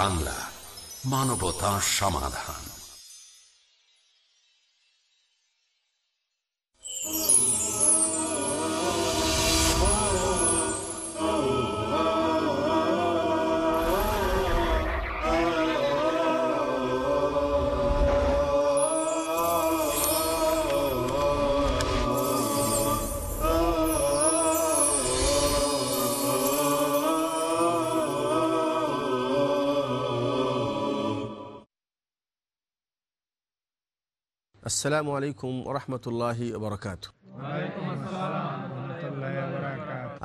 বাংলা মানবতা সমাধান। আসসালামু আলাইকুম ওরহমতুল্লাহি বরকাত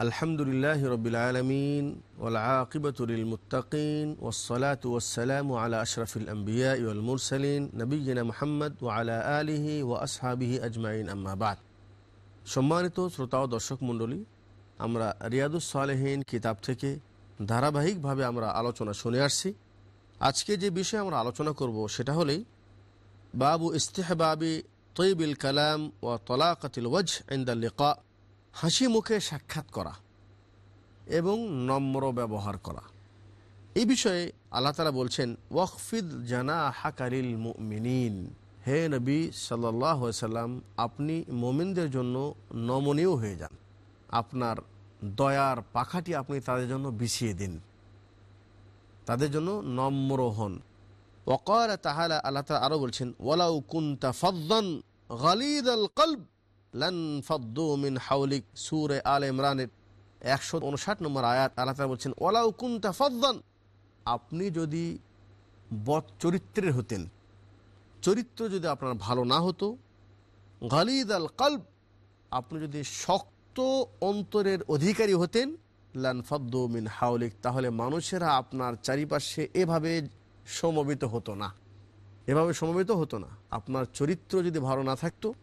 আলহামদুলিল্লাহ রবিল আলমিন ওলাকিবতুল মুতাকিন ওসলাত ওসালাম আলা আশরফুল আম্বিয়া ইউল মুরসালিন নবীনা মোহাম্মদ ও আলা আলিহি ও আসহাবিহি আজমাইন আম্মাবাদ সম্মানিত শ্রোতা ও দর্শক মণ্ডলী, আমরা রিয়াদুস সালেহীন কিতাব থেকে ধারাবাহিকভাবে আমরা আলোচনা শুনে আসছি। আজকে যে বিষয়ে আমরা আলোচনা করব সেটা হলেই বাবু ইস্তেহবাবি তৈবিল কালাম ও তলাকাতিল ওয়াজ ইন্দাল লিকা। হাসি মুখে সাক্ষাৎ করা এবং নম্র ব্যবহার করা। এই বিষয়ে আল্লাহ তালা বলছেন ওয়কফিদ জানা হাকারিল মুমিনিন। হে নবী সাল্লাম আপনি মোমিনদের জন্য নমনীয় হয়ে যান। আপনার দয়ার পাখাটি আপনি তাদের জন্য বিছিয়ে দিন। তাদের জন্য নম্র হন। ওকাল তাহালা আল্লাহ তালা আরও বলছেন, ওয়ালাউ কুন্তা ফদ্দন গালিদ আল কলব, লান ফদ্দু মিন হাউলিক সুরে আল ইমরানের একশো উনষাট নম্বর আয়াত আল্লাহ তালা বলছেন, ওয়ালাউ কুন্তা ফদ্দন আপনি যদি বদ চরিত্রের হতেন, চরিত্র যদি আপনার ভালো না হতো গালিদ আল কলব, আপনি যদি শক্ত অন্তরের অধিকারী হতেন, লান ফদ্দু মিন হাউলিক তাহলে মানুষেরা আপনার চারিপাশে এভাবে সমবেত হতো না। এভাবে সমবেত হতো না। আপনার চরিত্র যদি ভালো না থাকতো,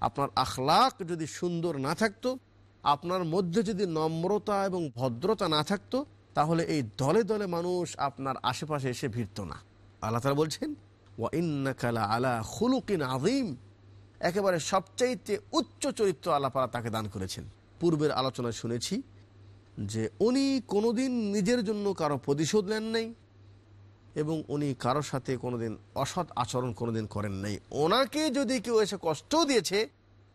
আপনার আখলাক যদি সুন্দর না থাকতো, আপনার মধ্যে যদি নম্রতা এবং ভদ্রতা না থাকতো, তাহলে এই দলে দলে মানুষ আপনার আশেপাশে এসে ভিড়ত না। আল্লাহ তালা বলছেন, ওয়া ইন্নাকালা আলা খুলুকিন আদিম একেবারে সবচাইতে উচ্চ চরিত্র আল্লাপালা তাকে দান করেছেন। পূর্বের আলোচনায় শুনেছি যে, উনি কোনোদিন নিজের জন্য কারও প্রতিশোধ নেন নাই এবং উনি কারোর সাথে কোনোদিন অসৎ আচরণ কোনোদিন করেন নাই। ওনাকে যদি কেউ এসে কষ্টও দিয়েছে,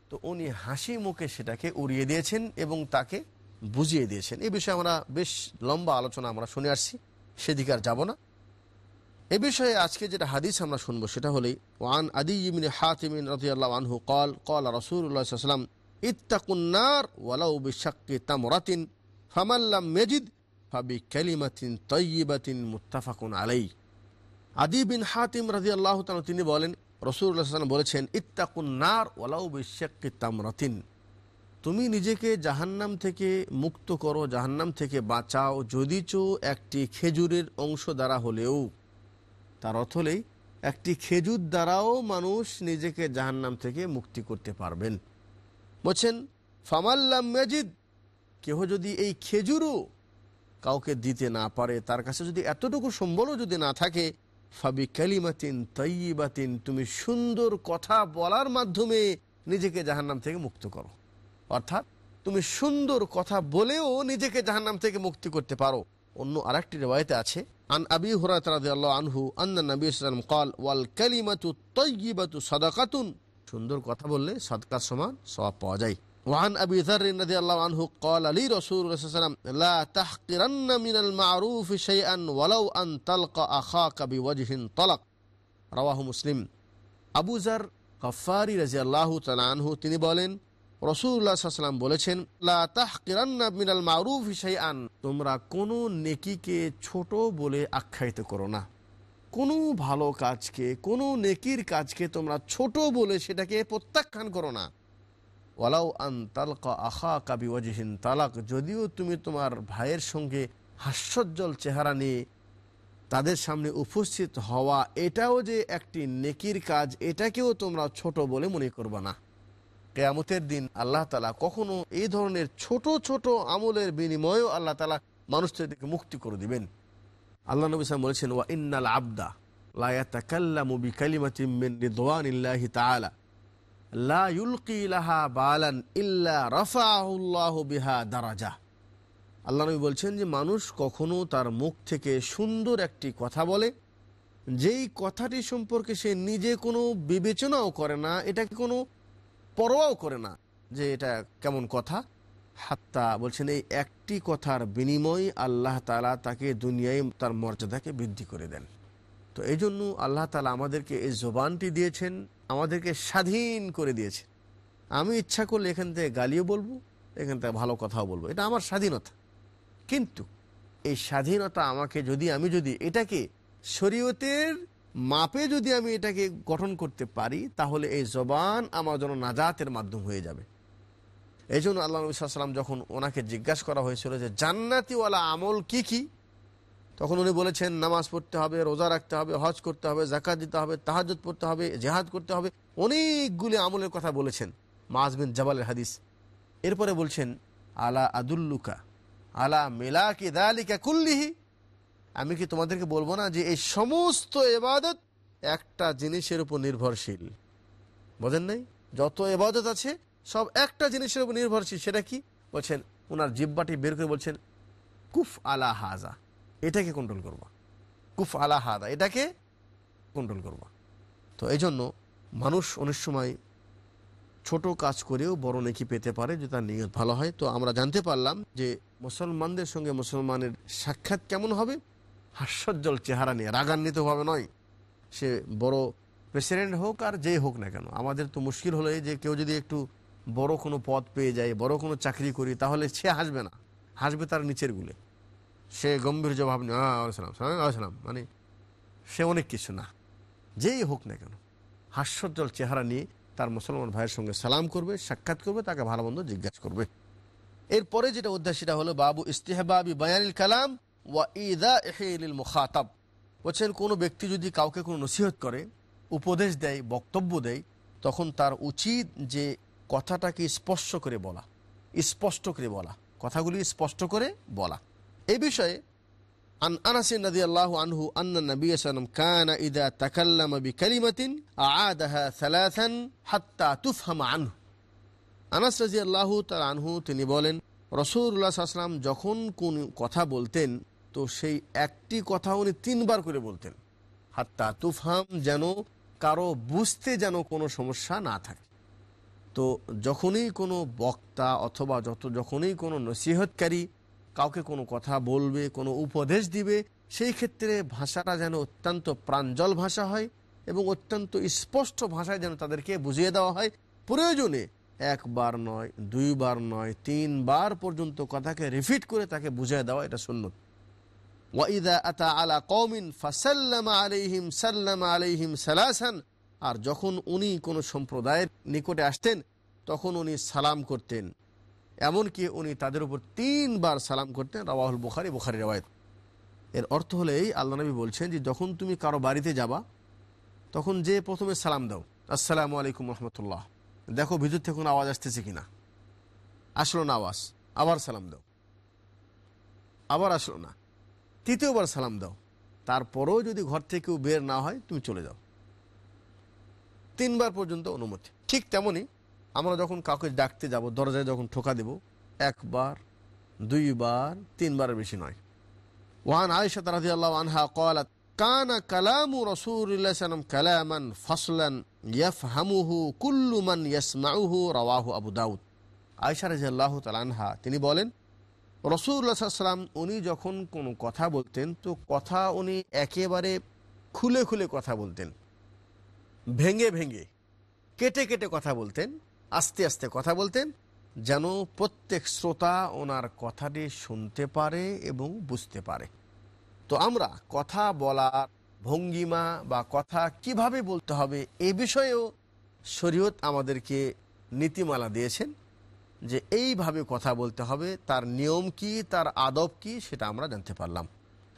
তো উনি হাসি মুখে সেটাকে উড়িয়ে দিয়েছেন এবং তাকে বুঝিয়ে দিয়েছেন। এই বিষয়ে আমরা বেশ লম্বা আলোচনা আমরা শুনে আসছি, সেদিকে আর যাব না। এ বিষয়ে আজকে যেটা হাদিস আমরা শুনব, সেটা হলেই ওয়ান আদি ইমিন হাতিমিন রতিয়াল্লাহ আনহু কল কল রসুল্লাহাম ইত্তাকুন্নার ওয়ালাউ বিশাক্কি তামরাতিন ফামাল্লাম মেজিদ আলাই আদি তিনি বলেন রসুল্লাহাম বলেছেন, ইত্তাকুন তুমি নিজেকে জাহান্নাম থেকে মুক্ত করো, জাহান্নাম থেকে বাঁচাও যদিচ একটি খেজুরের অংশ দ্বারা হলেও। তার অর্থ হলেই একটি খেজুর দ্বারাও মানুষ নিজেকে জাহান্নাম থেকে মুক্তি করতে পারবেন। বলছেন, ফামাল্লাম মেজিদ কেহ যদি এই খেজুরও কাউকে দিতে না পারে, তার কাছে যদি এতটুকু সম্বলও যদি না থাকে, ফাবি ক্যালিমাতিন তৈবাতিন তুমি সুন্দর কথা বলার মাধ্যমে নিজেকে জাহান্নাম থেকে মুক্ত করো। অর্থাৎ তুমি সুন্দর কথা বলেও নিজেকে জাহান্নাম থেকে মুক্তি করতে পারো। অন্য আরেকটি রেওয়ায়তে আছে, আন আবি হুরাত রাদিয়াল্লাহু আনহু, আন্না নবী সাল্লাল্লাহু ক্বাল ওয়াল কালিমাতু তাইয়্যিবাতু সাদাকাতুন সুন্দর কথা বললে সদকার সমান সওয়াব পাওয়া যায়। وعن أبي ذر رضي الله عنه قال لي رسول الله صلى الله عليه وسلم لا تحقرن من المعروف شيئا ولو أن تلقى أخاك بوجه طلق رواه مسلم আবু জার গফারি রাজি আল্লাহ তালানহু তিনি বলেন রসুল্লাহ সাল্লাম বলেছেন লা তাহকিরান্না মিনাল মারুফ আন তোমরা কোনো নেকিকে ছোট বলে আখ্যায়িত করো না কোনো ভালো কাজকে কোনো নেকির কাজকে তোমরা ছোট বলে সেটাকে প্রত্যাখ্যান করো না ওয়ালাউ আন তালকা আখা কাবি ওয়াজিহিন তালাক, যদিও তুমি তোমার ভাইয়ের সঙ্গে হাস্যজ্জ্বল চেহারা নিয়ে তাদের সামনে উপস্থিত হওয়া, এটাও যে একটি নেকির কাজ, এটাকেও তোমরা ছোট বলে মনে করবে না। কেয়ামতের দিন আল্লাহ তালা কখনো এই ধরনের ছোট ছোট আমলের বিনিময়েও আল্লাহ তালা মানুষ থেকে মুক্তি করে দিবেন। আল্লাহ নবী সাহেব বলেছেন, ওয়া ইন্নাল আবদা লায়াতাকাল্লামু বিকালিমাতিম মিন রিদওয়ানিল্লাহি তাআলা। লাহা বালান ইল্লা রাফাহুল্লাহ বিহা দারাজা। আল্লাহ নবী বলছেন যে, মানুষ কখনো তার মুখ থেকে সুন্দর একটি কথা বলে, যেই কথাটি সম্পর্কে সে নিজে কোনো বিবেচনাও করে না এটাকে কোনো পরোয়াও করে না যে এটা কেমন কথা? হাত্তা বলছেন, এই একটি কথার বিনিময় আল্লাহ তালা তাকে দুনিয়ায় তার মর্যাদাকে বৃদ্ধি করে দেন। তো এই জন্য আল্লাহ তালা আমাদেরকে এই জবানটি দিয়েছেন আমাদেরকে স্বাধীন করে দিয়েছে। আমি ইচ্ছা করলে এখান থেকে গালিও বলব, এখান থেকে ভালো কথাও বলব। এটা আমার স্বাধীনতা। কিন্তু এই স্বাধীনতা আমাকে যদি, আমি যদি এটাকে শরীয়তের মাপে যদি আমি এটাকে গঠন করতে পারি, তাহলে এই জবান আমার জন্য নাজাতের মাধ্যম হয়ে যাবে। এই জন্য আল্লাহ নবী সাল্লাম যখন ওনাকে জিজ্ঞাসা করা হয়েছিল যে জান্নাতিওয়ালা আমল কি কি তখন উনি বলেছেন, নামাজ পড়তে হবে, রোজা রাখতে হবে, হজ করতে হবে জাকাত দিতে হবে তাহাজত পড়তে হবে, জেহাদ করতে হবে। অনেকগুলি আমলের কথা বলেছেন মাজ বিন জাবালের হাদিস। এরপরে বলছেন, আলা আদুল্লুকা, আলা মেলা মেলাকি দালিকা কুল্লিহি। আমি কি তোমাদেরকে বলব না যে, এই সমস্ত এবাদত একটা জিনিসের উপর নির্ভরশীল? বোঝেন নাই? যত এবাদত আছে, সব একটা জিনিসের উপর নির্ভরশীল। সেটা কি? বলছেন ওনার জিব্বাটি বের করে বলছেন, কুফ আলা হাজা। এটাকে কন্ট্রোল করবা। কুফ আলা হাদা, এটাকে কন্ট্রোল করবা। তো এই জন্য মানুষ অনেক সময় ছোট কাজ করেও বড় নেকি পেতে পারে যে তার নিয়ত ভালো হয়। তো আমরা জানতে পারলাম যে মুসলমানদের সঙ্গে মুসলমানের সাক্ষাৎ কেমন হবে? হাস্যজ্জ্বল চেহারা নিয়ে রাগান্বিতভাবে নয়। সে বড় প্রেসিডেন্ট হোক আর যেই হোক না কেন, আমাদের তো মুশকিল হলো যে কেউ যদি একটু বড় কোনো পদ পেয়ে যায়, বড় কোনো চাকরি করি, তাহলে সে হাসবে না। হাসবে তার নিচের গুলে সে গম্ভীর জবাব আসসালাম আসসালাম মানে সে অনেক কিছু না। যেই হোক না কেন, হাস্যজ্জ্বল চেহারা নিয়ে তার মুসলমান ভাইয়ের সঙ্গে সালাম করবে, সাক্ষাৎ করবে, তাকে ভালো মন্দ জিজ্ঞাসা করবে। এরপরে যেটা অধ্যায় সেটা হলো, বাবু ইস্তেহবাবি বায়ানিল কালাম ওয়া ইদা এহিল মুখাতাব। বলছেন, কোনো ব্যক্তি যদি কাউকে কোনো নসিহত করে, উপদেশ দেয়, বক্তব্য দেয়, তখন তার উচিত যে কথাটাকে স্পষ্ট করে বলা, স্পষ্ট করে বলা, কথাগুলি স্পষ্ট করে বলা। এ বিষয়ে আন আনাসিন আনহু ইদা তাকাল্লাম বি হাত্তা আনহু। আনাস আনহু তিনি বলেন রসুল্লাহ যখন কোন কথা বলতেন, তো সেই একটি কথা উনি তিনবার করে বলতেন, হাত্তা তুফহাম যেন কারও বুঝতে যেন কোনো সমস্যা না থাকে। তো যখনই কোনো বক্তা অথবা যত যখনই কোনো নসিহতকারী কাউকে কোনো কথা বলবে, কোনো উপদেশ দিবে, সেই ক্ষেত্রে ভাষাটা যেন অত্যন্ত প্রাঞ্জল ভাষা হয় এবং অত্যন্ত স্পষ্ট ভাষায় যেন তাদেরকে বুঝিয়ে দেওয়া হয়। প্রয়োজনে একবার নয়, দুইবার নয়, তিনবার পর্যন্ত কথাকে রিপিট করে তাকে বুঝিয়ে দেওয়া এটা আতা আলা আলাইহিম আর যখন উনি কোনো সম্প্রদায়ের নিকটে আসতেন, তখন উনি সালাম করতেন। এমনকি উনি তাদের উপর তিনবার সালাম করতেন, রাওয়াহুল বুখারি বুখারি রেওয়ায়ত। এর অর্থ হলো এই, আল্লাহ নবী বলছেন যে যখন তুমি কারও বাড়িতে যাবা, তখন যে প্রথমে সালাম দাও, আসসালামু আলাইকুম রহমতুল্লাহ। দেখো ভিতর থেকে কোনো আওয়াজ আসতেছে কিনা। আসলো না আওয়াজ, আবার সালাম দাও। আবার আসলো না। তৃতীয়বার সালাম দাও। তারপরেও যদি ঘর থেকেও বের না হয়, তুমি চলে যাও। তিনবার পর্যন্ত অনুমতি। ঠিক তেমনই আমরা যখন কাউকে ডাকতে যাব, দরজায় যখন ঠোকা দেব, একবার, দুইবার, তিনবারের বেশি নয়। ওয়ান আয়েশা রাজি আল্লাহ আনহা কলাত কানা কালামু সাল্লাম কালামান ফসলান ইয়াফহামুহু কুল্লু মান ইয়াসমাউহু রাওয়াহু আবু দাউদ। আয়েশা রাজি আল্লাহ আনহা, তিনি বলেন রসুল্লাহ সাল্লাম উনি যখন কোনো কথা বলতেন, তো কথা উনি একেবারে খুলে খুলে কথা বলতেন। ভেঙে ভেঙে, কেটে কেটে কথা বলতেন। আস্তে আস্তে কথা বলতেন, যেন প্রত্যেক শ্রোতা ওনার কথাটি শুনতে পারে এবং বুঝতে পারে। তো আমরা কথা বলার ভঙ্গিমা বা কথা কীভাবে বলতে হবে এ বিষয়েও শরীয়ত আমাদেরকে নীতিমালা দিয়েছেন যে এইভাবে কথা বলতে হবে, তার নিয়ম কি, তার আদব কি সেটা আমরা জানতে পারলাম।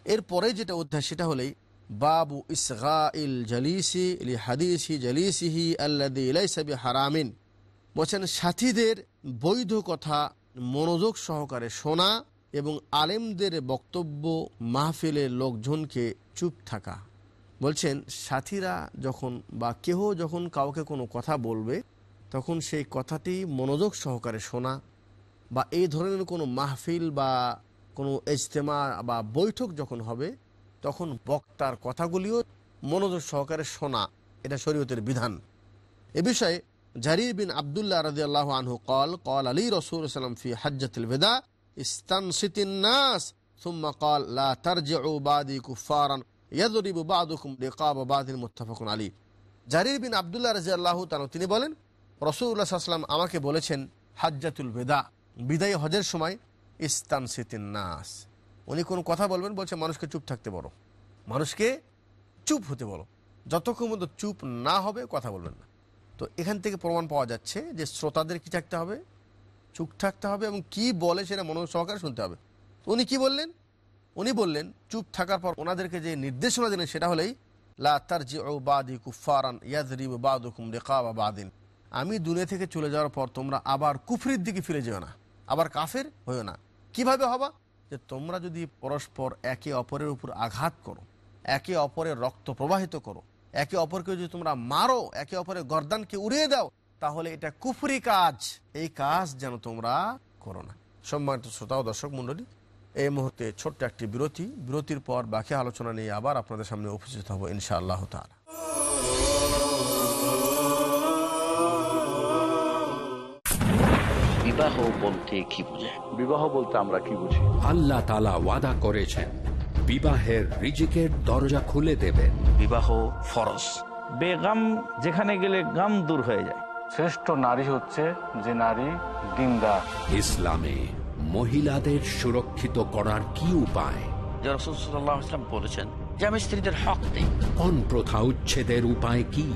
এরপরে যেটা অধ্যায় সেটা হলেই বাবু ইসগা ইল জালিসি ইলি হাদিসি জালিসিহি আল্লাদি ইলাইসাবি হারামিন বলছেন, সাথীদের বৈধ কথা মনোযোগ সহকারে শোনা এবং আলেমদের বক্তব্য মাহফিলের লোকজনকে চুপ থাকা। বলছেন, সাথীরা যখন বা কেহ যখন কাউকে কোনো কথা বলবে, তখন সেই কথাটি মনোযোগ সহকারে শোনা বা এই ধরনের কোনো মাহফিল বা কোনো ইজতেমা বা বৈঠক যখন হবে, তখন বক্তার কথাগুলিও মনোযোগ সহকারে শোনা। এটা শরীয়তের বিধান। এ বিষয়ে জারির বিন আবদুল্লাহ রাজি আল্লাহ আনহু কল কল আলী রসুল সাল্লাম ফি হাজ্জাতুল বেদা ইস্তানসিতিন নাস ثم قال لا ترجعوا بعدي كفارا يضرب بعضكم رقاب بعض متفق عليه জারির বিন আবদুল্লাহ রাজি আল্লাহ তিনি বলেন রসুল্লাহ সাল্লাম আমাকে বলেছেন হাজ্জাতুল বেদা বিদায় হজের সময় ইস্তান সিতিন নাস উনি কোন কথা বলবেন বলছে মানুষকে চুপ থাকতে বলো মানুষকে চুপ হতে বলো যতক্ষণ পর্যন্ত চুপ না হবে কথা বলবেন না তো এখান থেকে প্রমাণ পাওয়া যাচ্ছে যে শ্রোতাদের কি থাকতে হবে, চুপ থাকতে হবে এবং কি বলে সেটা মনোযোগ সহকারে শুনতে হবে। উনি কি বললেন? উনি বললেন, চুপ থাকার পর ওনাদেরকে যে নির্দেশনা দিলেন সেটা হলেই, লা তার জি রেখা বা আমি দুনিয়া থেকে চলে যাওয়ার পর তোমরা আবার কুফরির দিকে ফিরে যেও না, আবার কাফের হইও না। কীভাবে হবা? যে তোমরা যদি পরস্পর একে অপরের উপর আঘাত করো, একে অপরের রক্ত প্রবাহিত করো একে অপরকে যদি তোমরা মারো একে অপরের গর্দানকে উড়িয়ে দাও তাহলে এটা কুফরি কাজ। এই কাজ যেন তোমরা করো না। সম্মানিত শ্রোতা ও দর্শক মণ্ডলী এই মুহূর্তে ছোট্ট একটি বিরতি। বিরতির পর বাকি আলোচনা নিয়ে আবার আপনাদের সামনে উপস্থিত হব ইনশা আল্লাহ তালা বিবাহ বলতে কি বোঝায়? বিবাহ বলতে আমরা কি বুঝি? আল্লাহ তালা ওয়াদা করেছেন বিবাহের রিজিকের দরজা খুলে দেবেন বিবাহ ফরজ। বেগাম যেখানে গেলে গাম দূর হয়ে যায়। শ্রেষ্ঠ নারী হচ্ছে যে নারী দিনদার। ইসলামে মহিলাদের সুরক্ষিত করার কি উপায়? বলেছেন যে আমি স্ত্রীদের হক দিই। কোন প্রথা উচ্ছেদের উপায় কি?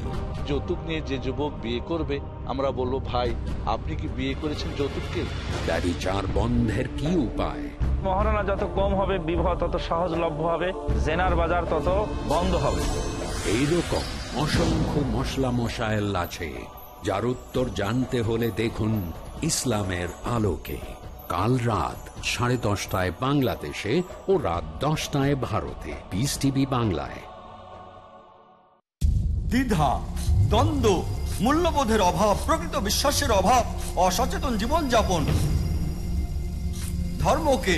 যৌতুক নিয়ে যে যুবক বিয়ে করবে আমরা বলব ভাই আপনি কি বিয়ে করেছেন যৌতুককে? চার বন্ধের কি উপায়? মহারণা যত কম হবে বিবাহ তত সহজলভ্য হবে জেনার বাজার তত বন্ধ হবে। এইরকম অসংখ্য মশলা মশায়েল আছে যার উত্তর জানতে হলে দেখুন ইসলামের আলোকে। কাল রাত সাড়ে দশটায় বাংলাদেশে ও রাত দশটায় ভারতে। পিস টিভি বাংলায়। দ্বিধা দ্বন্দ্ব মূল্যবোধের অভাব প্রকৃত বিশ্বাসের অভাব অসচেতন জীবনযাপন। ধর্মকে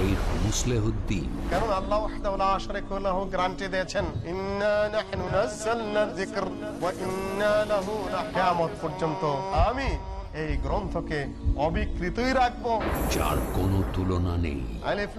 শেখ মুসলেহুদ্দিন। কারণ আল্লাহ গ্যারান্টি দিয়েছেন পর্যন্ত। আমি এই গ্রন্থকে অবিকৃতই রাখব। যার কোনো তুলনা নেই। আলিফ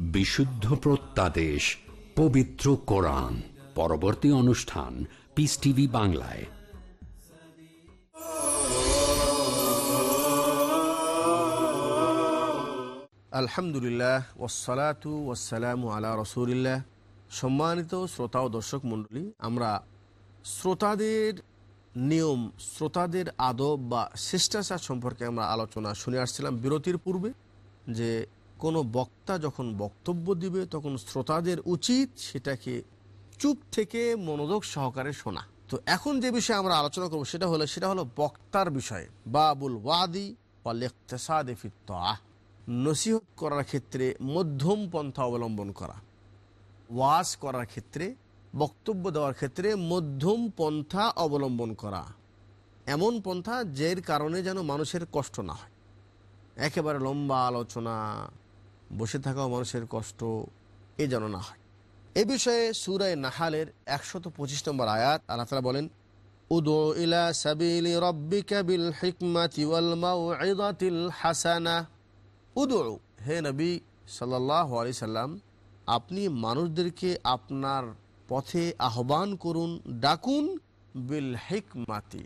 বিশুদ্ধ প্রত্যাদেশ, পবিত্র কোরআন। পরবর্তী অনুষ্ঠান পিস টিভি বাংলায়। আলহামদুলিল্লাহ ওসালাতু ওসালামু আলা রসুলিল্লাহ। সম্মানিত শ্রোতা ও দর্শক মণ্ডলী, আমরা শ্রোতাদের নিয়ম, শ্রোতাদের আদব বা শিষ্টাচার সম্পর্কে আমরা আলোচনা শুনে আসছিলাম বিরতির পূর্বে, যে কোনো বক্তা যখন বক্তব্য দিবে, তখন শ্রোতাদের উচিত সেটাকে চুপ থেকে মনোযোগ সহকারে শোনা। তো এখন যে বিষয়ে আমরা আলোচনা করব সেটা হলো সেটা হলো বক্তার বিষয়ে। বাবুল ওয়াদি ফিত্তাহ নসিহত করার ক্ষেত্রে, মধ্যম পন্থা অবলম্বন করা। ওয়াজ করার ক্ষেত্রে, বক্তব্য দেওয়ার ক্ষেত্রে মধ্যম পন্থা অবলম্বন করা। এমন পন্থা যের কারণে যেন মানুষের কষ্ট না হয়। একেবারে লম্বা আলোচনা বসে থাকাও মানুষের কষ্ট এ যেন না হয়। এ বিষয়ে সুরায় নাহালের একশত পঁচিশ নম্বর আয়াত আল্লাহ তালা বলেন উদো ইলা সাবিলি রব্বিকা বিল হিকমাতি ওয়াল মাউইযাতিল হাসানা। উদু হে নবী সাল্লাহ আলি সাল্লাম, আপনি মানুষদেরকে আপনার পথে আহ্বান করুন, ডাকুন, বিল হিকমাতি,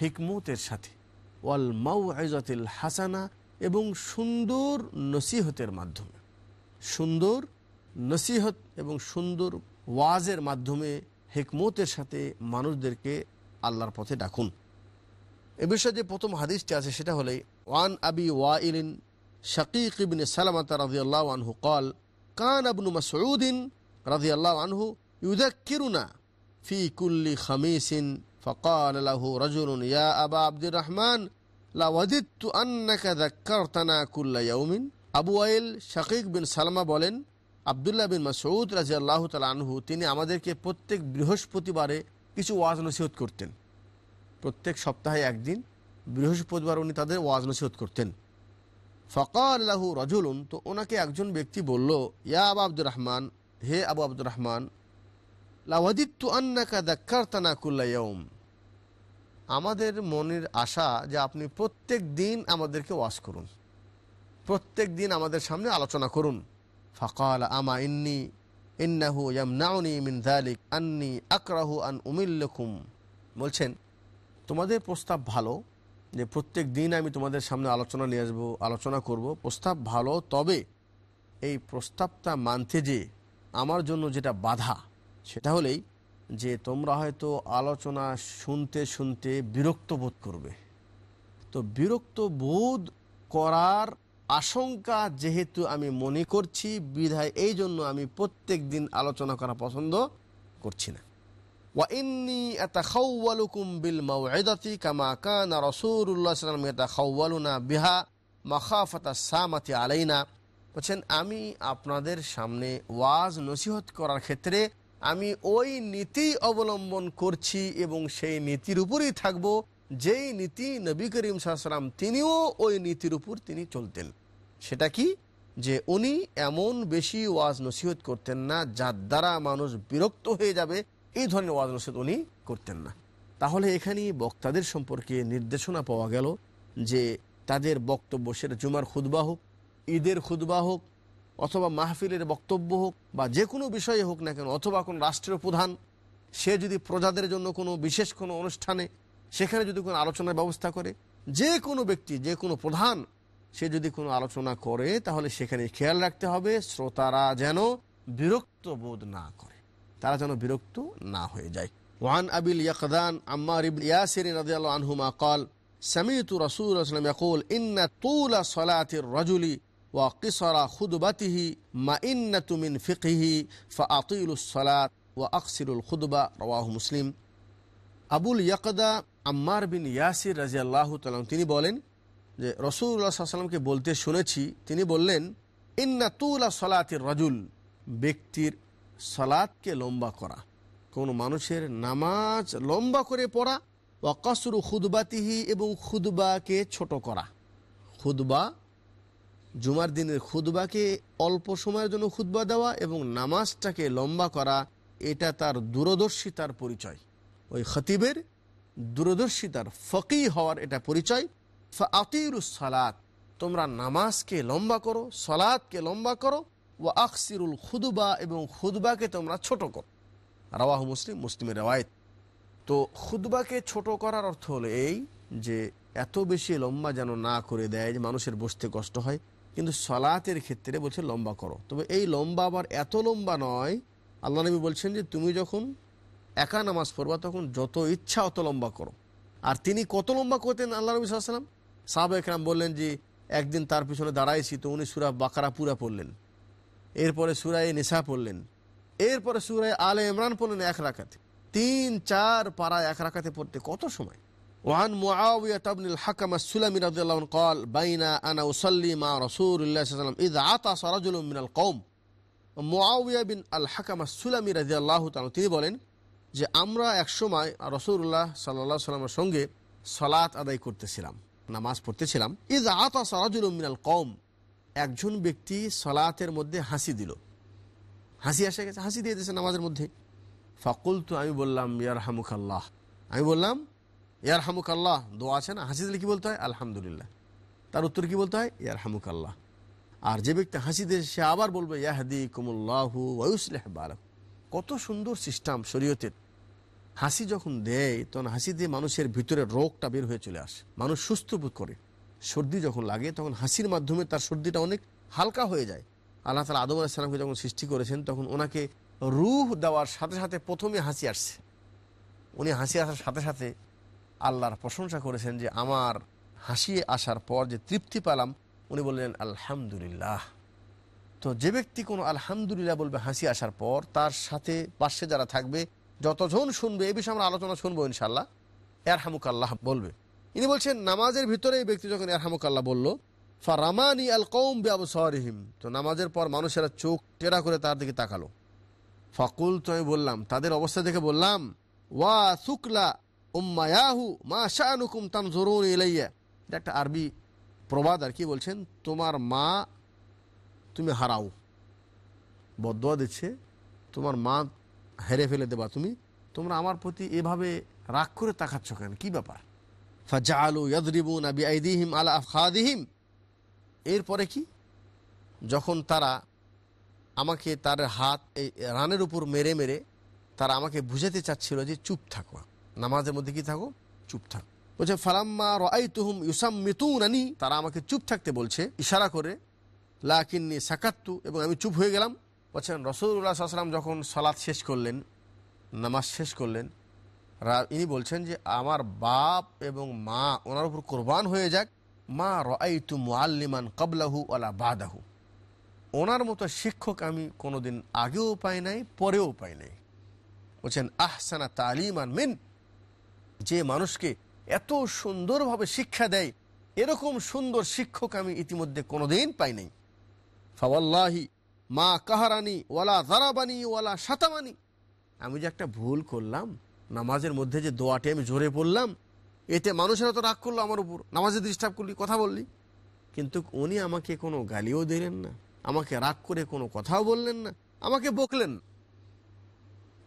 হিকমতের সাথে। ওয়াল মাউ হাসানা এবং সুন্দর নসিহতের মাধ্যমে সুন্দর নসিহত এবং সুন্দর ওয়াজের মাধ্যমে হেকমতের সাথে মানুষদেরকে আল্লাহর পথে ডাকুন এ বিষয়ে যে প্রথম হাদিসটি আছে সেটা হলে ওয়ান আবি ওয়াইলিন শাকিক ইবনে সালামাতা রাদিয়াল্লাহু আনহু قال كان ابن مسعود رضي الله عنه يذكرنا في كل خميس فقال له رجل يا أبا عبد الرحمن লাওয়াদিত্তু আন্নাকা দাক্কারতানা কুল্লা ইয়াউমিন। আবু আইল শাকিক বিন সালমা বলেন, আবদুল্লাহ বিন মাসউদ রাজি আল্লাহ আনহু, তিনি আমাদেরকে প্রত্যেক বৃহস্পতিবারে কিছু ওয়াজ নসিহত করতেন। প্রত্যেক সপ্তাহে একদিন বৃহস্পতিবার উনি তাদের ওয়াজ নসিহত করতেন। ফকার আল্লাহু রজুলুন, তো ওনাকে একজন ব্যক্তি বলল, ইয়া আবু আব্দুর রহমান হে আবু আব্দুর রহমান লাওয়াদিত্তু আন্নাকা দাক্কারতানা কুল্লা ইয়াউম। আমাদের মনের আশা যে আপনি প্রত্যেক দিন আমাদেরকে ওয়াশ করুন। প্রত্যেক দিন আমাদের সামনে আলোচনা করুন। ফকাল আমা ইন্নি ইন্নাহু ইয়ামনাউনি মিন যালিক আন্নি আকরাহু আন উমিল্লকুম। বলছেন, তোমাদের প্রস্তাব ভালো যে প্রত্যেক দিন আমি তোমাদের সামনে আলোচনা নিয়ে আসব, আলোচনা করব। প্রস্তাব ভালো, তবে এই প্রস্তাবটা মানতে যে আমার জন্য যেটা বাধা, সেটা হলেই যে তোমরা হয়তো আলোচনা শুনতে শুনতে বিরক্ত বোধ করবে। তো বিরক্ত বোধ করার আশঙ্কা যেহেতু আমি মনে করছি, বিধায় এই জন্য আমি প্রত্যেক দিন আলোচনা করা পছন্দ করছি না। কামা বিহা বলছেন, আমি আপনাদের সামনে ওয়াজ নসিহত করার ক্ষেত্রে আমি ওই নীতি অবলম্বন করছি এবং সেই নীতির উপরেই থাকব। যেই নীতি নবী করিম সাল্লাম তিনিও ওই নীতির উপর তিনি চলতেন। সেটা কি? যে উনি এমন বেশি ওয়াজ নসিহত করতেন না, যার দ্বারা মানুষ বিরক্ত হয়ে যাবে, এই ধরনের ওয়াজ নসিহত উনি করতেন না। তাহলে এখানে বক্তাদের সম্পর্কে নির্দেশনা পাওয়া গেল যে তাদের বক্তব্য সেটা জুমার খুদবা হোক, ঈদের খুদবা হোক অথবা মাহফিলের বক্তব্য হোক বা যে কোনো বিষয়ে হোক না কেন অথবা কোনো রাষ্ট্রীয় প্রধান সে যদি প্রজাদের জন্য কোনো বিশেষ কোনো অনুষ্ঠানে সেখানে যদি কোনো আলোচনার ব্যবস্থা করে যে কোনো ব্যক্তি যে কোনো প্রধান সে যদি কোনো আলোচনা করে তাহলে সেখানে খেয়াল রাখতে হবে শ্রোতারা যেন বিরক্ত বোধ না করে তারা যেন বিরক্ত না হয়ে যায় ওয়ান আবিল ইয়াকদান আম্মার ইবন ইয়াসির রাদিয়াল্লাহু আনহুমা قال سمعت رسول الله صلى الله عليه وسلم يقول إن طول صلاة الرجل ওয়াকিসরা খুদবাতিহি মা ইন্নাতুমিন ফিকিহি ফাআতুলসলাত ওয়া আকসিরুল খুদবা, রওয়াহ মুসলিম। আবুল ইয়াকদা আম্মার বিন ইয়াসির রাজি আল্লাহ তালাম তিনি বলেন যে রসুল্লাহ সাল্লামকে বলতে শুনেছি, তিনি বললেন ইন্নাতুলা সলাতির রজুল, ব্যক্তির সলাদকে লম্বা করা। কোনো মানুষের নামাজ লম্বা করে পড়া ওয়াকাসুরু খুদবাতিহি এবং খুদবাকে ছোট করা। খুদবা জুমার দিনের খুদবাকে অল্প সময়ের জন্য খুদবা দেওয়া এবং নামাজটাকে লম্বা করা, এটা তার দূরদর্শিতার পরিচয়। ওই খতিবের দূরদর্শিতার ফকি হওয়ার এটা পরিচয়। আতিরুস সালাত, তোমরা নামাজকে লম্বা করো সলাদকে লম্বা করো ও আকসিরুল খুদবা এবং খুদবাকে তোমরা ছোট করো। রাওয়াহ মুসলিম, মুসলিমের রেওয়ায়ত। তো খুদবাকে ছোট করার অর্থ হলো এই যে, এত বেশি লম্বা যেন না করে দেয়, যে মানুষের বসতে কষ্ট হয়। কিন্তু সলাতের ক্ষেত্রে বলছে লম্বা করো। তবে এই লম্বা আবার এত লম্বা নয়, আল্লাহ নবী বলছেন যে তুমি যখন একা নামাজ পড়বা তখন যত ইচ্ছা অত লম্বা করো। আর তিনি কত লম্বা করতেন আল্লাহ নবী সাল্লাম সাহাব একরাম বললেন যে, একদিন তার পিছনে দাঁড়াইছি তো উনি সুরা বাকারা পুরা পড়লেন। এরপরে সুরায় নেশা পড়লেন। এরপরে সুরায় আলে ইমরান পড়লেন এক রাখাতে তিন, চার পাড়া এক রাখাতে পড়তে কত সময়? وعن معاوية بن الحكم السلمي رضي الله عنه قال بين أنا أصلي مع رسول الله صلى الله عليه وسلم إذ عطس رجل من القوم মুআউয়া বিন আল হাকাম সুলামি রাজি আল্লাহ তিনি বলেন যে আমরা একসময় রসুল্লাহ সাল্লা সাল্লামের সঙ্গে সলাৎ আদায় করতেছিলাম নামাজ পড়তেছিলাম ইদ আতা সরাজুল মিনাল কম একজন ব্যক্তি সলাতের মধ্যে হাসি দিল হাসি আসে গেছে হাসি দিয়ে দিয়েছে নামাজের মধ্যে ফাকুল তো আমি বললাম ইয়ার হামুক আল্লাহ আমি বললাম ইয়ার হামুক আল্লাহ দোয়া আছে না? হাসি দিলে কি বলতে হয়? আলহামদুলিল্লাহ। তার উত্তর কি বলতে হয়? ইয়ার হামুক আল্লাহ আর যে ব্যক্তি হাসি দেয় সে আবার বলবে ইয়াহদি কুমুল্লাহু ওয়ুসলেহ বালাহ কত সুন্দর সিস্টেম শরীয়তের। হাসি যখন দেয়, তখন হাসি দিয়ে মানুষের ভিতরে রোগটা বের হয়ে চলে আসে। মানুষ সুস্থ বোধ করে। সর্দি যখন লাগে, তখন হাসির মাধ্যমে তার সর্দিটা অনেক হালকা হয়ে যায়। আল্লাহ তালা আদম আলাহিসাল্লামকে যখন সৃষ্টি করেছেন, তখন ওনাকে রুহ দেওয়ার সাথে সাথে প্রথমে হাসি আসছে। উনি হাসি আসার সাথে সাথে আল্লাহর প্রশংসা করেছেন যে আমার হাসি আসার পর যে তৃপ্তি পেলাম, উনি বললেন, আলহামদুলিল্লাহ। তো যে ব্যক্তি কোনো আলহামদুলিল্লাহ বলবে হাসি আসার পর, তার সাথে পাশে যারা থাকবে, যতজন শুনবে, এ বিষয়ে আমরা আলোচনা শুনব ইনশাল্লাহ এরহামুক আল্লাহ বলবে। ইনি বলছেন, নামাজের ভিতরে এই ব্যক্তি যখন এরহামুক আল্লাহ বলল, ফারামানি আল কৌম ব্যবসরিহিম তো নামাজের পর মানুষেরা চোখ টেরা করে তার দিকে তাকালো। ফাকুল তো আমি বললাম, তাদের অবস্থা দেখে বললাম, ওয়া সুকলা মা এটা একটা আরবি প্রবাদ আর কি বলছেন, তোমার মা তুমি হারাও। বদয়া দিচ্ছে, তোমার মা হেরে ফেলে দেবা। তুমি, তোমরা আমার প্রতি এভাবে রাগ করে তাকাচ্ছ কেন? কি ব্যাপার? ফাজা আলু ইয়াদরিবুন আবি আইদিহিম আলা আফখাদিহিম। এরপরে কি? যখন তারা আমাকে তার হাত, এই রানের উপর মেরে মেরে তারা আমাকে বুঝাতে চাচ্ছিল যে চুপ থাকো। নামাজের মধ্যে কি থাকো? চুপ থাকো। বলছে, ফালাম্মা রাই তুহুম ইউসাম মিতুনানি তারা আমাকে চুপ থাকতে বলছে, ইশারা করে, লাকিন্নি সাকাত্তু। এবং আমি চুপ হয়ে গেলাম। বলছেন রসুল্লাহ সাল্লাম যখন সালাদ শেষ করলেন, নামাজ শেষ করলেন ইনি বলছেন যে, আমার বাপ এবং মা, ওনার উপর কোরবান হয়ে যাক। মা রাইতু মুআল্লিমান কবলাহু আলা বাদাহু। ওনার মতো শিক্ষক আমি কোনোদিন আগেও পাই নাই, পরেও পাই নাই। বলছেন, আহসানা তালিমান মিন। যে মানুষকে এত সুন্দরভাবে শিক্ষা দেয়, এরকম সুন্দর শিক্ষক আমি ইতিমধ্যে কোনোদিন পাই নাই। ফাওয়াল্লাহি মা কাহারানি ওয়ালা জারাবানি ওয়ালা সাতামানি। আমি যে একটা ভুল করলাম, নামাজের মধ্যে যে দোয়াটি আমি জোরে পড়লাম, এতে মানুষেরা তো রাগ করল আমার উপর, নামাজে ডিস্টার্ব করলি, কথা বললি। কিন্তু উনি আমাকে কোনো গালিও দিলেন না, আমাকে রাগ করে কোনো কথাও বললেন না, আমাকে বকলেন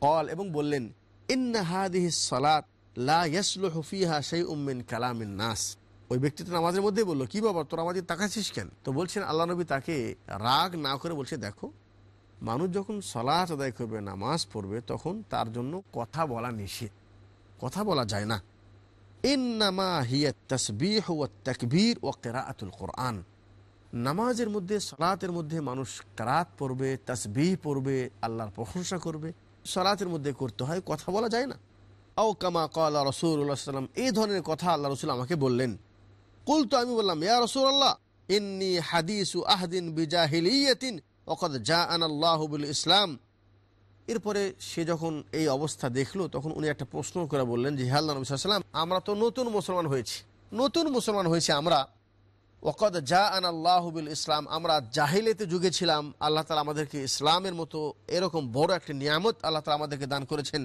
কল এবং বললেন, ইন্না হাদিহি সালাত লা ইয়াসলুহু ফিহা শাইউম মিন কালামিন নাস। ওই ব্যক্তি তো নামাজের মধ্যেই বলল, কি বাবা, তোর আমাদের তাকাচ্ছিস কেন? তো বলছেন, আল্লাহ নবী তাকে রাগ না করে বলছে, দেখো, মানুষ যখন সলাৎ আদায় করবে, নামাজ পড়বে, তখন তার জন্য কথা বলা নিষেধ। কথা বলা যায় না। ইন্নামা হিয়া তসবিহ ও তকবীর ও কেরাআতুল কোরআন। নামাজের মধ্যে, সলাতের মধ্যে মানুষ কারাত পড়বে, তসবিহ পড়বে, আল্লাহর প্রশংসা করবে। সলাতের মধ্যে করতে হয়, কথা বলা যায় না। আও কামা কাল রসুল্লাহ সাল্লাম এই ধরনের কথা আল্লাহ রসুল আমাকে বললেন। কুল তো আমি বললাম, ইয়া রসুল আল্লাহ ইন্নি হাদিসু আহদিন বিজাহিলিয়াতিন ওকদ জা আন আল্লাহবুল ইসলাম। এরপরে সে যখন এই অবস্থা দেখল, তখন উনি একটা প্রশ্ন করে বললেন যে হাল্লা নবী সাল্লাম আমরা তো নতুন মুসলমান হয়েছি। নতুন মুসলমান হয়েছি আমরা। ওকদ জা আন আল্লাহবুল ইসলাম, আমরা জাহিলেতে যুগে ছিলাম। আল্লাহ তালা আমাদেরকে ইসলামের মতো এরকম বড় একটা নিয়ামত আল্লাহ তালা আমাদেরকে দান করেছেন।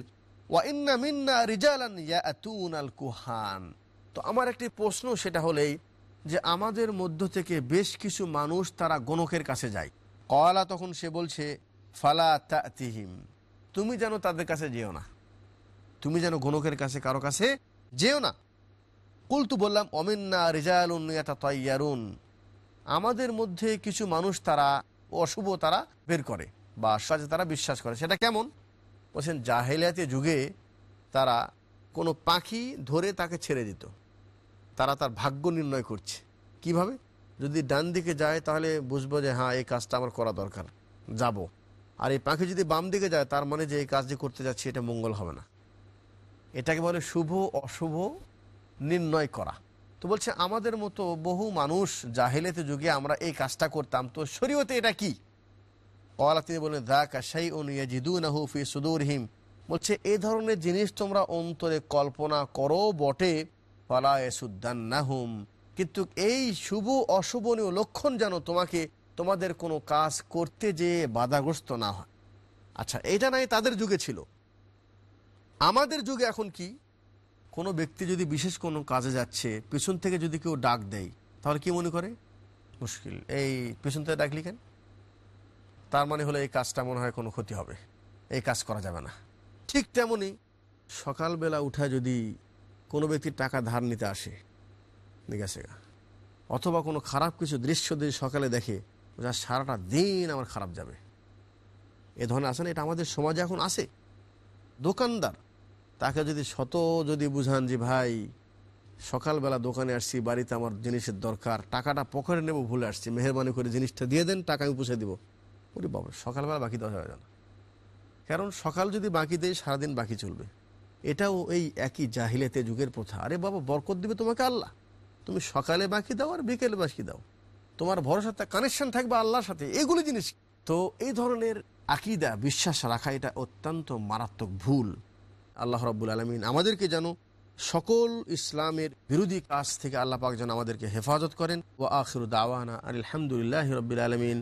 আল কুহান তো আমার একটি প্রশ্ন সেটা হলেই যে আমাদের মধ্য থেকে বেশ কিছু মানুষ তারা গণকের কাছে যায়। কলা তখন সে বলছে, ফালা তাতিহিম, তুমি যেন তাদের কাছে যেও না। তুমি যেন গণকের কাছে, কারও কাছে যেও না। কুলতু বললাম অমিন্না রিজালুন ইয়াতাতাইয়ারুন আমাদের মধ্যে কিছু মানুষ তারা অশুভ তারা বের করে বা সাজে তারা বিশ্বাস করে। সেটা কেমন? বলছেন, জাহেলিয়াতে যুগে তারা কোনো পাখি ধরে তাকে ছেড়ে দিত। তারা তার ভাগ্য নির্ণয় করছে। কীভাবে? যদি ডান দিকে যায় তাহলে বুঝব যে হ্যাঁ এই কাজটা আমার করা দরকার, যাব। আর এই পাখি যদি বাম দিকে যায়, তার মানে যে এই কাজ যে করতে যাচ্ছি, এটা মঙ্গল হবে না। এটাকে বলে শুভ, অশুভ নির্ণয় করা। তো বলছে, আমাদের মতো বহু মানুষ জাহেলেতে যুগে আমরা এই কাজটা করতাম, তো শরীয়তে এটা কি? কলা তিনি বলেন দা কাশাই অনুযায়ী ফি সুদুরহিম বলছে এই ধরনের জিনিস তোমরা অন্তরে কল্পনা করো বটে ফলায়সুদ্দান্নাহুম কিন্তু এই শুভ অশুভনীয় লক্ষণ যেন তোমাকে, তোমাদের কোনো কাজ করতে যে বাধাগ্রস্ত না হয়। আচ্ছা এটা নাই তাদের যুগে ছিল। আমাদের যুগে এখন কি? কোনো ব্যক্তি যদি বিশেষ কোনো কাজে যাচ্ছে, পিছন থেকে যদি কেউ ডাক দেয়, তাহলে কি মনে করে? মুশকিল। এই পিছন থেকে ডাকলি কেন? তার মানে হলো এই কাজটা মনে হয় কোনো ক্ষতি হবে। এই কাজ করা যাবে না। ঠিক তেমনি সকালবেলা উঠা যদি কোনো ব্যক্তির টাকা ধার নিতে আসে গেছে গা অথবা কোনো খারাপ কিছু দৃশ্য যদি সকালে দেখে, যা সারাটা দিন আমার খারাপ যাবে। এ ধরনের আসে না এটা আমাদের সমাজে এখন আসে দোকানদার, তাকে যদি শত যদি বুঝান যে, ভাই, সকালবেলা দোকানে আসছি, বাড়িতে আমার জিনিসের দরকার, টাকাটা পকেটে নেব, ভুলে আসছি, মেহরবানি করে জিনিসটা দিয়ে দেন, টাকা আমি পুষে দিব। ওরে বাবা, সকালবেলা বাকি দেওয়া যাবে না কারণ সকাল যদি বাকি দেয় সারাদিন বাকি চলবে। এটাও এই একই জাহিলেতে যুগের প্রথা। আরে বাবা, বরকত দিবে তোমাকে আল্লাহ। তুমি সকালে বাকি দাও আর বিকেলে বাকি দাও। তোমার ভরসাতে কানেকশন থাকবে আল্লাহর সাথে। এগুলো জিনিস। তো এই ধরনের আকিদা, বিশ্বাস রাখা, এটা অত্যন্ত মারাত্মক ভুল। আল্লাহ রব্বুল আলমিন আমাদেরকে যেন সকল ইসলামের বিরোধী কাজ থেকে আল্লাহ পাক যেন আমাদেরকে হেফাজত করেন। ও আখির দাওয়ানা আলহামদুলিল্লাহ রবিল আলমিন।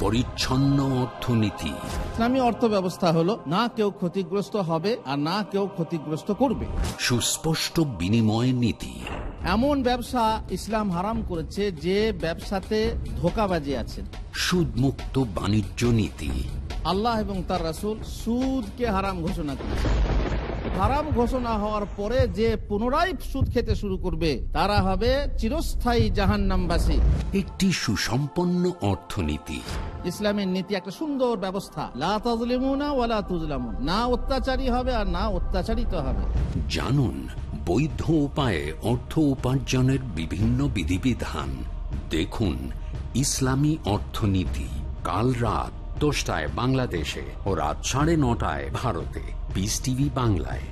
পরিচ্ছন্ন অর্থনীতি। ইসলামী অর্থ ব্যবস্থা হলো না কেউ ক্ষতিগ্রস্ত হবে আর না কেউ ক্ষতিগ্রস্ত করবে। সুস্পষ্ট বিনিময় নীতি। এমন ব্যবসা ইসলাম হারাম করেছে যে ব্যবসাতে ধোকাবাজি আছে। সুদমুক্ত বাণিজ্য নীতি। আল্লাহ এবং তার রাসূল সুদকে হারাম ঘোষণা করেছে। হারাম ঘোষণা হওয়ার পরে যে পুনরায় সুদ খেতে শুরু করবে তারা হবে চিরস্থায়ী জাহান্নামবাসী। একটি সুসম্পন্ন অর্থনীতি। ইসলামের নীতি একটা সুন্দর ব্যবস্থা। ওয়ালা তুজলামুন না অত্যাচারী হবে আর না অত্যাচারিত হবে। জানুন বৈধ উপায়ে অর্থ উপার্জনের বিভিন্ন বিধিবিধান। দেখুন ইসলামী অর্থনীতি কাল রাত দশটায় বাংলাদেশে ও রাত সাড়ে নটায় ভারতে। পিস টিভি বাংলায়